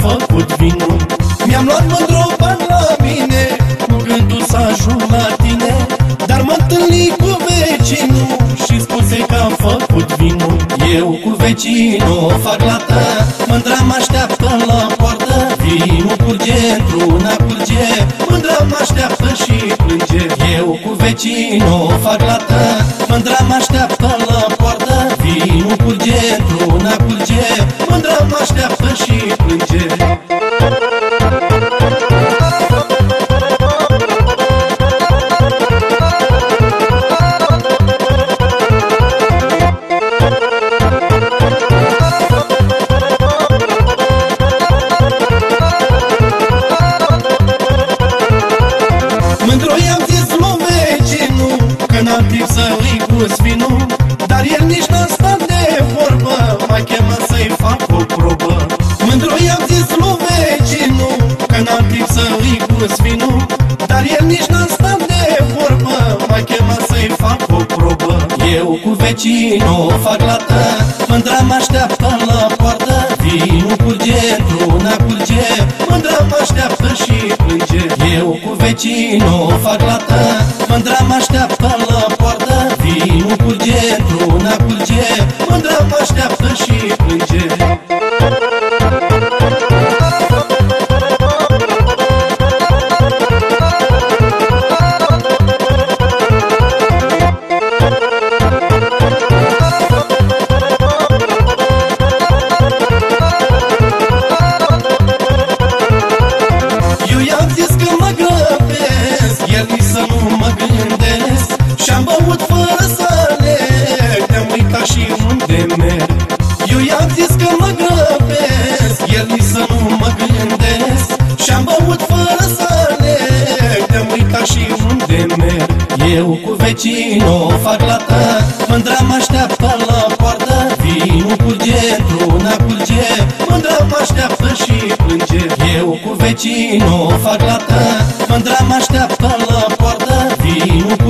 făcut vinul. Mi-am luat mândru bani la mine Cu gândul să ajung la tine. Dar m-am întâlnit cu vecinul Și spuse că am făcut vinul. Eu cu vecinul o fac la ta Mândra mă așteaptă la poartă. Vinul curge, într-una curge Mândra mă așteaptă și plânge. Eu cu vecinul o fac la ta Mândra mă așteaptă la poartă. Vinul curge, într-una timp să îți gust vinul Dar el nici n-a stat de vorbă. Mai chemă să-i fac o probă. Eu cu vecinul fac lată. Mândra mă așteaptă la poartă. Vinul curge, într-una curge. Mândra mă așteaptă și plânge. Eu cu vecinul fac lată. Mândra mă așteaptă la poartă. Vinul curge, într-una curge mă gândesc Și-am băut fără să aleg Ne-am uitat și unde merg Eu cu vecinul fac lată Mândra mă așteaptă la poartă. Vinul curge, într-una curge Mândra mă așteaptă și plânge. Eu cu vecinul fac lată Mândra mă așteaptă la poartă. Vinul